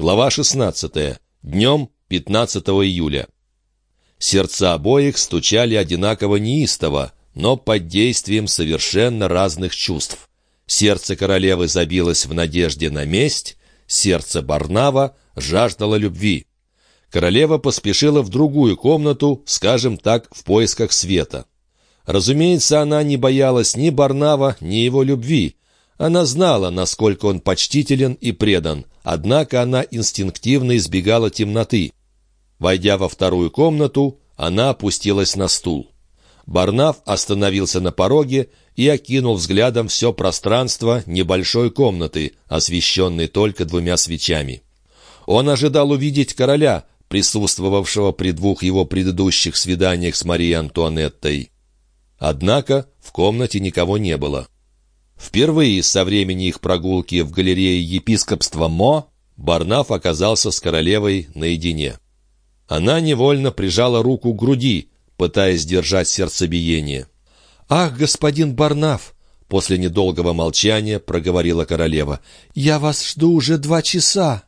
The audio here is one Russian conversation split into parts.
Глава 16. Днем 15 июля. Сердца обоих стучали одинаково неистово, но под действием совершенно разных чувств. Сердце королевы забилось в надежде на месть, сердце Барнава жаждало любви. Королева поспешила в другую комнату, скажем так, в поисках света. Разумеется, она не боялась ни Барнава, ни его любви. Она знала, насколько он почтителен и предан, однако она инстинктивно избегала темноты. Войдя во вторую комнату, она опустилась на стул. Барнав остановился на пороге и окинул взглядом все пространство небольшой комнаты, освещенной только двумя свечами. Он ожидал увидеть короля, присутствовавшего при двух его предыдущих свиданиях с Марией Антуанеттой. Однако в комнате никого не было. Впервые со времени их прогулки в галерее епископства Мо Барнаф оказался с королевой наедине. Она невольно прижала руку к груди, пытаясь держать сердцебиение. «Ах, господин Барнаф!» — после недолгого молчания проговорила королева. «Я вас жду уже два часа!»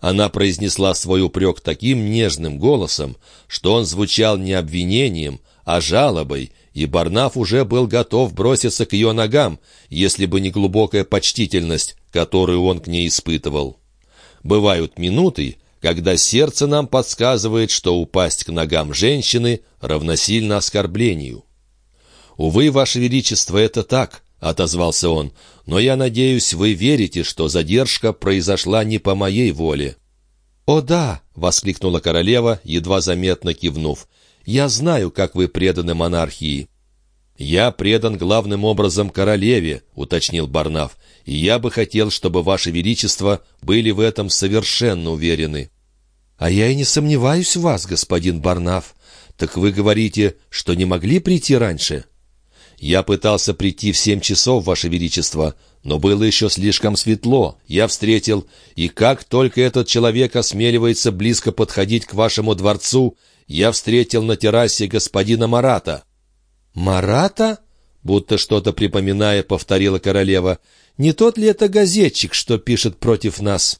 Она произнесла свой упрек таким нежным голосом, что он звучал не обвинением, а жалобой, и Барнаф уже был готов броситься к ее ногам, если бы не глубокая почтительность, которую он к ней испытывал. Бывают минуты, когда сердце нам подсказывает, что упасть к ногам женщины равносильно оскорблению. «Увы, Ваше Величество, это так», — отозвался он, «но я надеюсь, вы верите, что задержка произошла не по моей воле». «О да!» — воскликнула королева, едва заметно кивнув. Я знаю, как вы преданы монархии». «Я предан главным образом королеве», — уточнил Барнаф, «и я бы хотел, чтобы Ваше Величество были в этом совершенно уверены». «А я и не сомневаюсь в вас, господин Барнаф. Так вы говорите, что не могли прийти раньше?» «Я пытался прийти в семь часов, Ваше Величество, но было еще слишком светло. Я встретил, и как только этот человек осмеливается близко подходить к вашему дворцу, я встретил на террасе господина Марата». «Марата?» — будто что-то припоминая, повторила королева. «Не тот ли это газетчик, что пишет против нас?»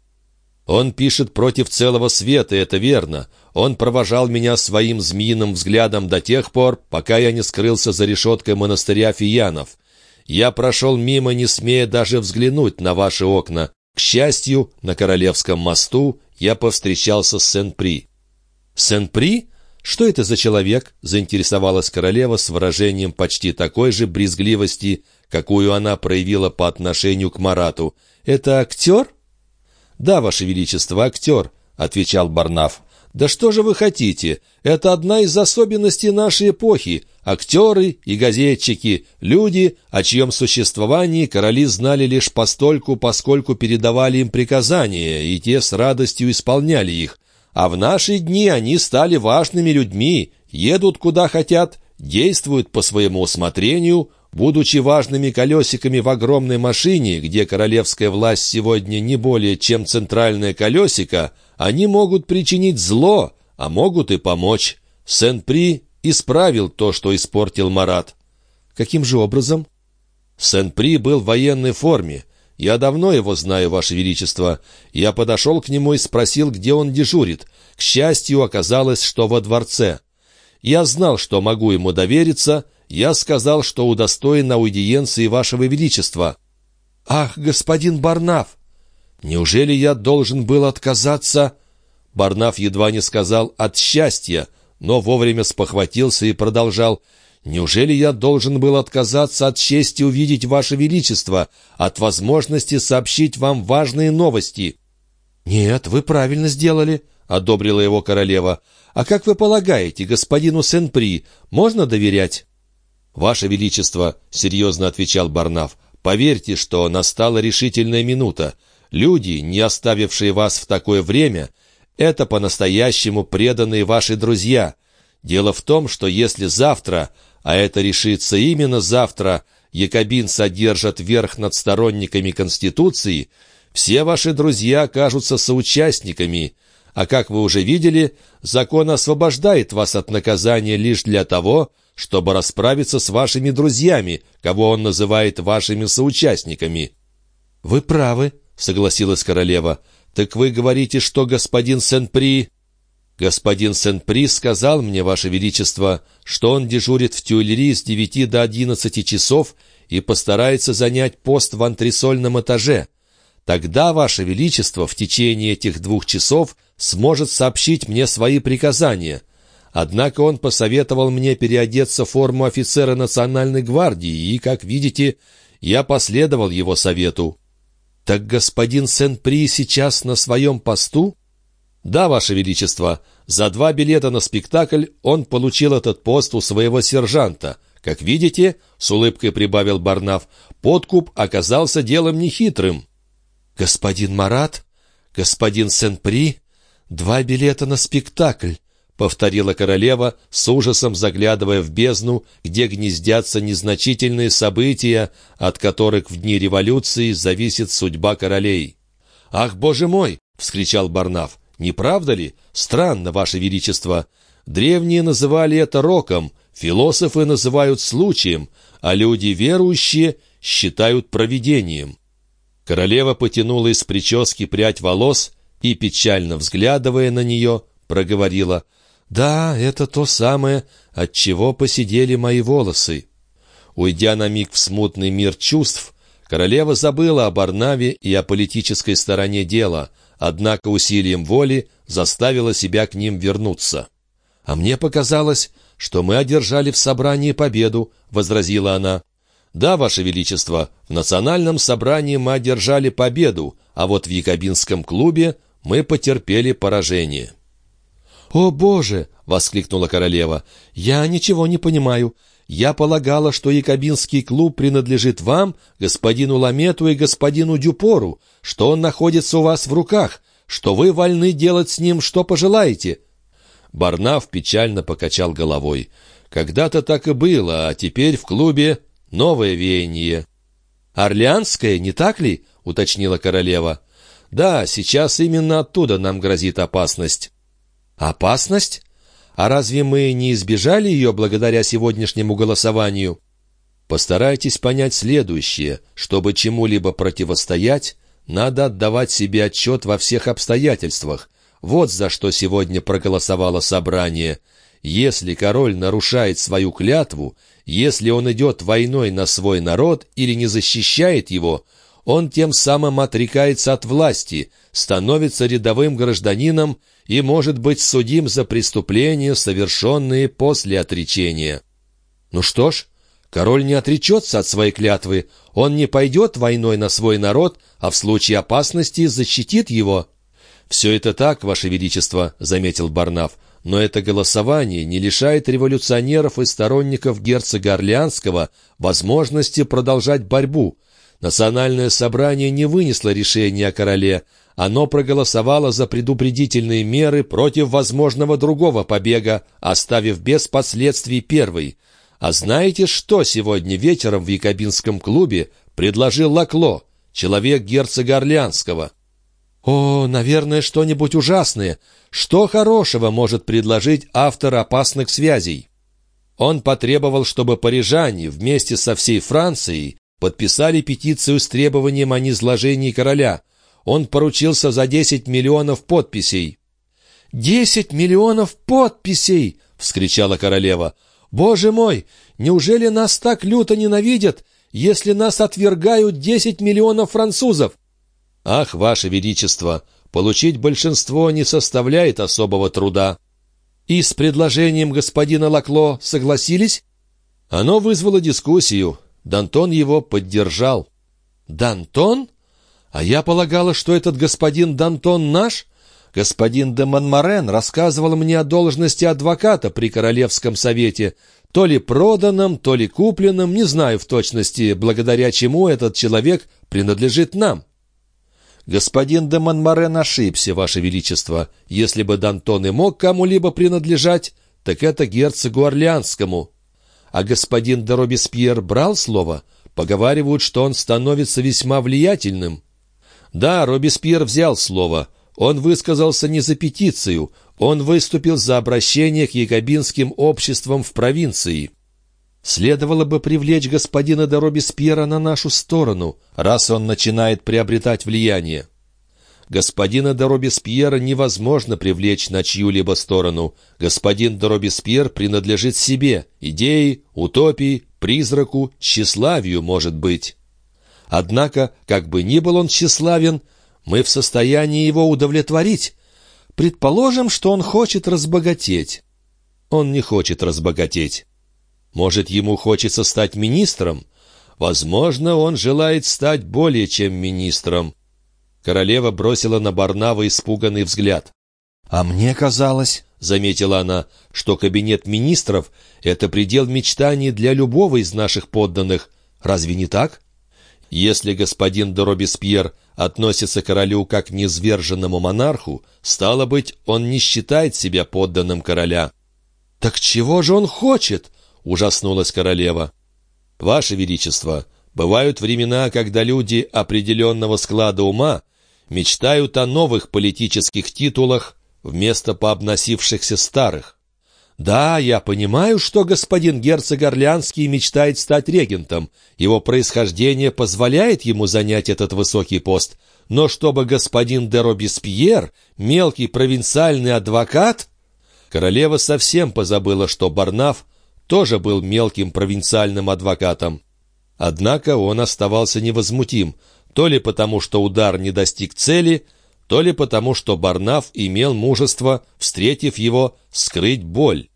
«Он пишет против целого света, это верно. Он провожал меня своим змеиным взглядом до тех пор, пока я не скрылся за решеткой монастыря Фиянов. Я прошел мимо, не смея даже взглянуть на ваши окна. К счастью, на Королевском мосту я повстречался с Сен-При». «Сен-При?» «Что это за человек?» — заинтересовалась королева с выражением почти такой же брезгливости, какую она проявила по отношению к Марату. «Это актер?» «Да, Ваше Величество, актер», — отвечал Барнаф. «Да что же вы хотите? Это одна из особенностей нашей эпохи. Актеры и газетчики, люди, о чьем существовании короли знали лишь постольку, поскольку передавали им приказания, и те с радостью исполняли их. А в наши дни они стали важными людьми, едут куда хотят, действуют по своему усмотрению, будучи важными колесиками в огромной машине, где королевская власть сегодня не более чем центральное колесико, они могут причинить зло, а могут и помочь. Сен-При исправил то, что испортил Марат. Каким же образом? Сен-При был в военной форме, «Я давно его знаю, Ваше Величество. Я подошел к нему и спросил, где он дежурит. К счастью, оказалось, что во дворце. Я знал, что могу ему довериться. Я сказал, что удостоен аудиенции Вашего Величества». «Ах, господин Барнаф! Неужели я должен был отказаться?» Барнаф едва не сказал «от счастья», но вовремя спохватился и продолжал – Неужели я должен был отказаться от чести увидеть Ваше Величество, от возможности сообщить вам важные новости?» «Нет, вы правильно сделали», — одобрила его королева. «А как вы полагаете, господину Сен-При можно доверять?» «Ваше Величество», — серьезно отвечал Барнаф, — «поверьте, что настала решительная минута. Люди, не оставившие вас в такое время, это по-настоящему преданные ваши друзья. Дело в том, что если завтра а это решится именно завтра, якобин содержат верх над сторонниками Конституции, все ваши друзья окажутся соучастниками, а как вы уже видели, закон освобождает вас от наказания лишь для того, расправиться с вашими друзьями, кого он называет вашими соучастниками». «Вы правы», — согласилась королева. «Так вы говорите, что господин Сен-При...» «Господин Сен-При сказал мне, Ваше Величество, что он дежурит в Тюильри с девяти до одиннадцати часов и постарается занять пост в антресольном этаже. Тогда, Ваше Величество, в течение этих двух часов сможет сообщить мне свои приказания. Однако он посоветовал мне переодеться в форму офицера Национальной гвардии, и, как видите, я последовал его совету». «Так господин Сен-При сейчас на своем посту?» «Да, Ваше Величество, за два билета на спектакль он получил этот пост у своего сержанта. Как видите, — с улыбкой прибавил Барнаф, — подкуп оказался делом нехитрым». «Господин Марат? Господин Сен-При? Два билета на спектакль!» — повторила королева, с ужасом заглядывая в бездну, где гнездятся незначительные события, от которых в дни революции зависит судьба королей. «Ах, боже мой!» — вскричал Барнаф. Не правда ли? Странно, Ваше Величество. Древние называли это роком, философы называют случаем, а люди верующие считают провидением. Королева потянула из прически прядь волос и, печально взглядывая на нее, проговорила «Да, это то самое, от чего посидели мои волосы». Уйдя на миг в смутный мир чувств, королева забыла о Барнаве и о политической стороне дела — однако усилием воли заставила себя к ним вернуться. «А мне показалось, что мы одержали в собрании победу», — возразила она. «Да, Ваше Величество, в национальном собрании мы одержали победу, а вот в Якобинском клубе мы потерпели поражение». «О, Боже!» — воскликнула королева. «Я ничего не понимаю. Я полагала, что Якобинский клуб принадлежит вам, господину Ламету и господину Дюпору, что он находится у вас в руках, что вы вольны делать с ним, что пожелаете». Барнаф печально покачал головой. «Когда-то так и было, а теперь в клубе новое веяние». «Орлеанское, не так ли?» — уточнила королева. «Да, сейчас именно оттуда нам грозит опасность». «Опасность? А разве мы не избежали ее благодаря сегодняшнему голосованию? Постарайтесь понять следующее. Чтобы чему-либо противостоять, надо отдавать себе отчет во всех обстоятельствах. Вот за что сегодня проголосовало собрание. Если король нарушает свою клятву, если он идет войной на свой народ или не защищает его, он тем самым отрекается от власти, становится рядовым гражданином и может быть судим за преступления, совершенные после отречения. Ну что ж, король не отречется от своей клятвы, он не пойдет войной на свой народ, а в случае опасности защитит его. «Все это так, Ваше Величество», — заметил Барнаф, «но это голосование не лишает революционеров и сторонников герцога Орлеанского возможности продолжать борьбу. Национальное собрание не вынесло решение о короле, оно проголосовало за предупредительные меры против возможного другого побега, оставив без последствий первый. А знаете, что сегодня вечером в Якобинском клубе предложил Лакло, человек герцога Орлеанского? О, наверное, что-нибудь ужасное. Что хорошего может предложить автор опасных связей? Он потребовал, чтобы парижане вместе со всей Францией подписали петицию с требованием о низложении короля – он поручился за десять миллионов подписей». «Десять миллионов подписей!» — вскричала королева. «Боже мой, неужели нас так люто ненавидят, если нас отвергают десять миллионов французов?» «Ах, ваше величество, получить большинство не составляет особого труда». «И с предложением господина Лакло согласились?» Оно вызвало дискуссию. Дантон его поддержал. «Дантон?» «А я полагала, что этот господин Дантон наш?» Господин де Монморен рассказывал мне о должности адвоката при Королевском совете, то ли проданном, то ли купленном, не знаю в точности, благодаря чему этот человек принадлежит нам. Господин де Монморен ошибся, Ваше Величество. Если бы Дантон и мог кому-либо принадлежать, так это герцогу Орлеанскому. А господин де Робеспьер брал слово? Поговаривают, что он становится весьма влиятельным. Да, Робеспьер взял слово. Он высказался не за петицию, он выступил за обращение к якобинским обществам в провинции. Следовало бы привлечь господина де Робеспьера на нашу сторону, раз он начинает приобретать влияние. Господина де Робеспьера невозможно привлечь на чью-либо сторону. Господин де Робеспьер принадлежит себе, идее, утопии, призраку, тщеславию, может быть. Однако, как бы ни был он тщеславен, мы в состоянии его удовлетворить. Предположим, что он хочет разбогатеть. Он не хочет разбогатеть. Может, ему хочется стать министром? Возможно, он желает стать более чем министром. Королева бросила на Барнава испуганный взгляд. «А мне казалось, — заметила она, — что кабинет министров — это предел мечтаний для любого из наших подданных. Разве не так?» Если господин де Робеспьер относится к королю как к низверженному монарху, стало быть, он не считает себя подданным короля. «Так чего же он хочет?» — ужаснулась королева. «Ваше Величество, бывают времена, когда люди определенного склада ума мечтают о новых политических титулах вместо пообносившихся старых. Да, я понимаю, что господин герцог Орлянский мечтает стать регентом. Его происхождение позволяет ему занять этот высокий пост. Но чтобы господин де Робеспьер, мелкий провинциальный адвокат... Королева совсем позабыла, что Барнаф тоже был мелким провинциальным адвокатом. Однако он оставался невозмутим, то ли потому, что удар не достиг цели, то ли потому, что Барнаф имел мужество, встретив его, скрыть боль.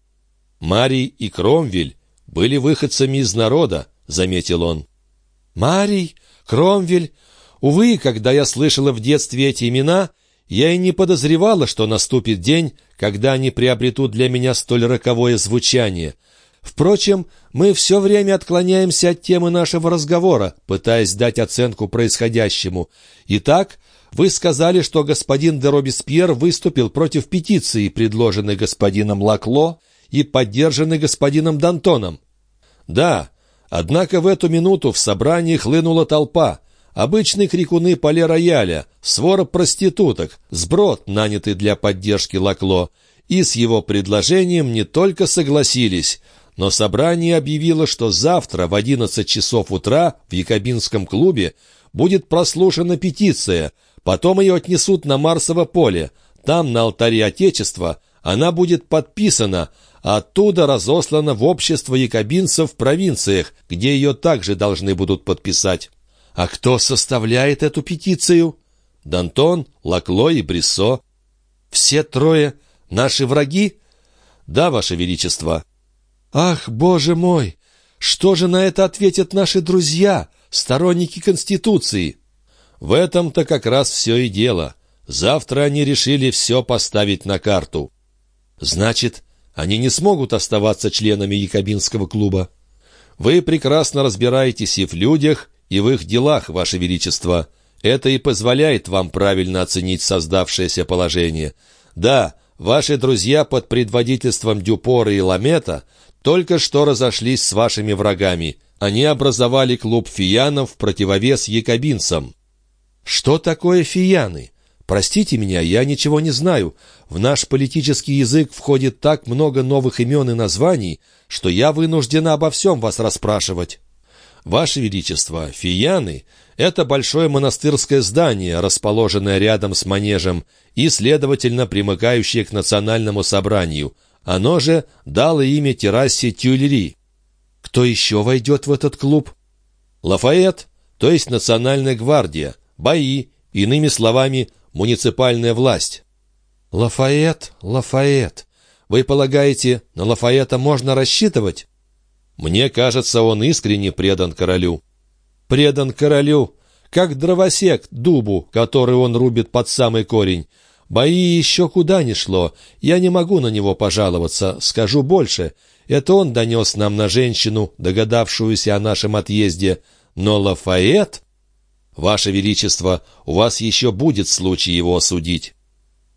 Марий и Кромвель были выходцами из народа, заметил он. Марий, Кромвель. Увы, когда я слышала в детстве эти имена, я и не подозревала, что наступит день, когда они приобретут для меня столь роковое звучание — Впрочем, мы все время отклоняемся от темы нашего разговора, пытаясь дать оценку происходящему. Итак, вы сказали, что господин де Робеспьер выступил против петиции, предложенной господином Лакло и поддержанной господином Д'Антоном. Да, однако в эту минуту в собрании хлынула толпа. Обычные крикуны поле-рояля, свора проституток, сброд, нанятый для поддержки Лакло, и с его предложением не только согласились, но собрание объявило, что завтра в 11 часов утра в Якобинском клубе будет прослушана петиция, потом ее отнесут на Марсово поле. Там, на алтаре Отечества, она будет подписана, а оттуда разослана в общество якобинцев в провинциях, где ее также должны будут подписать. А кто составляет эту петицию? Дантон, Лакло и Брессо. Все трое наши враги? Да, Ваше Величество. «Ах, боже мой! Что же на это ответят наши друзья, сторонники Конституции?» В этом-то как раз все и дело. Завтра они решили все поставить на карту. Значит, они не смогут оставаться членами Якобинского клуба. Вы прекрасно разбираетесь и в людях, и в их делах, Ваше Величество. Это и позволяет вам правильно оценить создавшееся положение. Да, ваши друзья под предводительством Дюпора и Ламета только что разошлись с вашими врагами. Они образовали клуб фиянов в противовес якобинцам». «Что такое фияны? Простите меня, я ничего не знаю. В наш политический язык входит так много новых имен и названий, что я вынуждена обо всем вас расспрашивать». «Ваше Величество, фияны — это большое монастырское здание, расположенное рядом с манежем и, следовательно, примыкающее к национальному собранию — оно же дало имя террасе Тюльри. Кто еще войдет в этот клуб? Лафайет, то есть Национальная гвардия, бои, иными словами, муниципальная власть. Лафайет, Лафайет. Вы полагаете, на Лафайета можно рассчитывать? Мне кажется, он искренне предан королю. Предан королю, как дровосек дубу, который он рубит под самый корень. Бои еще куда ни шло. Я не могу на него пожаловаться, скажу больше. Это он донес нам на женщину, догадавшуюся о нашем отъезде. Но Лафайет... Ваше Величество, у вас еще будет случай его осудить.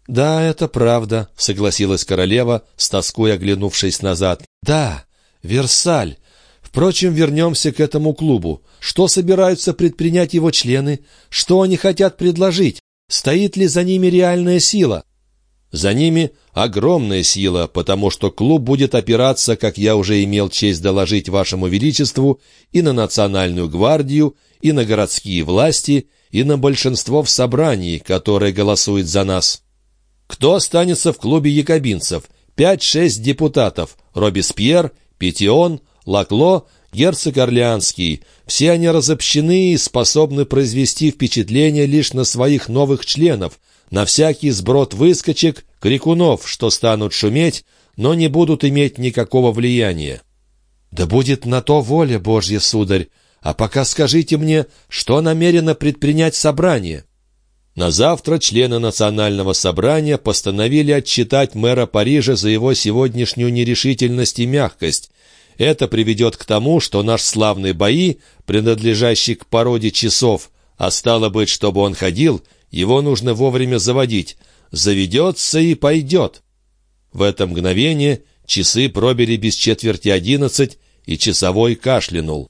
«Да, это правда», — согласилась королева, с тоской оглянувшись назад. «Да, Версаль. Впрочем, вернемся к этому клубу. Что собираются предпринять его члены? Что они хотят предложить? Стоит ли за ними реальная сила? За ними огромная сила, потому что клуб будет опираться, как я уже имел честь доложить вашему величеству, и на национальную гвардию, и на городские власти, и на большинство в собрании, которое голосует за нас. Кто останется в клубе якобинцев? Пять-шесть депутатов. Робеспьер, Петион, Лакло, герцог Орлеанский. Все они разобщены и способны произвести впечатление лишь на своих новых членов, на всякий сброд выскочек, крикунов, что станут шуметь, но не будут иметь никакого влияния. «Да будет на то воля Божья, сударь! А пока скажите мне, что намерено предпринять собрание?» На завтра члены национального собрания постановили отчитать мэра Парижа за его сегодняшнюю нерешительность и мягкость. Это приведет к тому, что наш славный бои, принадлежащий к породе часов, а стало быть, чтобы он ходил, его нужно вовремя заводить. Заведется и пойдет. В это мгновение часы пробили без четверти одиннадцать, и часовой кашлянул.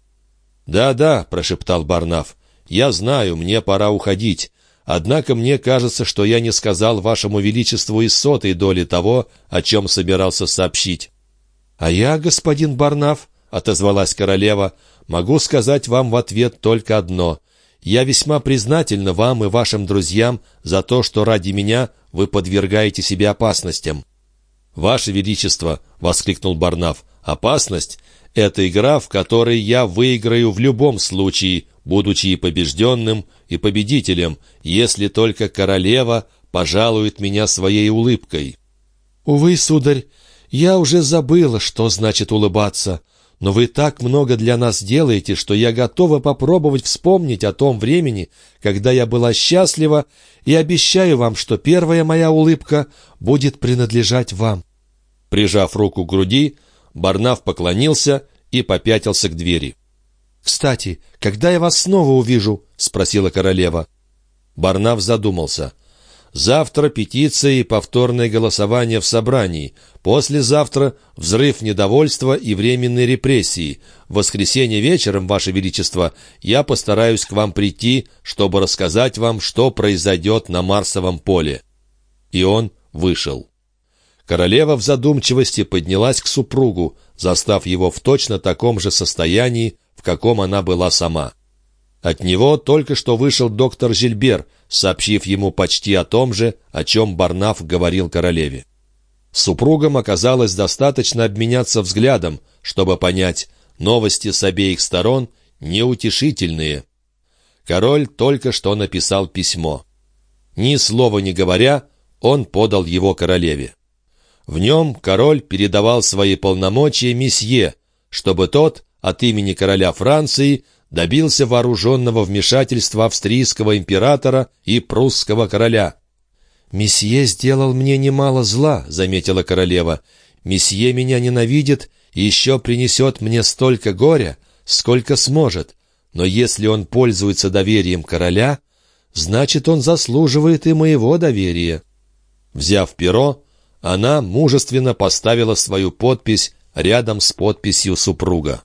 «Да-да», — прошептал Барнаф, — «я знаю, мне пора уходить. Однако мне кажется, что я не сказал вашему величеству и сотой доли того, о чем собирался сообщить». «А я, господин Барнаф», — отозвалась королева, — «могу сказать вам в ответ только одно. Я весьма признательна вам и вашим друзьям за то, что ради меня вы подвергаете себе опасностям». «Ваше Величество!» — воскликнул Барнаф. «Опасность — это игра, в которой я выиграю в любом случае, будучи и побежденным, и победителем, если только королева пожалует меня своей улыбкой». «Увы, сударь, я уже забыла, что значит улыбаться. Но вы так много для нас делаете, что я готова попробовать вспомнить о том времени, когда я была счастлива, и обещаю вам, что первая моя улыбка будет принадлежать вам». Прижав руку к груди, Барнав поклонился и попятился к двери. «Кстати, когда я вас снова увижу?» — спросила королева. Барнав задумался. «Завтра петиция и повторное голосование в собрании. Послезавтра взрыв недовольства и временные репрессии. В воскресенье вечером, Ваше Величество, я постараюсь к вам прийти, чтобы рассказать вам, что произойдет на Марсовом поле». И он вышел. Королева в задумчивости поднялась к супругу, застав его в точно таком же состоянии, в каком она была сама. От него только что вышел доктор Жильбер, сообщив ему почти о том же, о чем Барнаф говорил королеве. Супругам оказалось достаточно обменяться взглядом, чтобы понять, новости с обеих сторон неутешительные. Король только что написал письмо. Ни слова не говоря, он подал его королеве. В нем король передавал свои полномочия месье, чтобы тот от имени короля Франции добился вооруженного вмешательства австрийского императора и прусского короля. «Месье сделал мне немало зла», — заметила королева. «Месье меня ненавидит и еще принесет мне столько горя, сколько сможет. Но если он пользуется доверием короля, значит, он заслуживает и моего доверия». Взяв перо, она мужественно поставила свою подпись рядом с подписью супруга.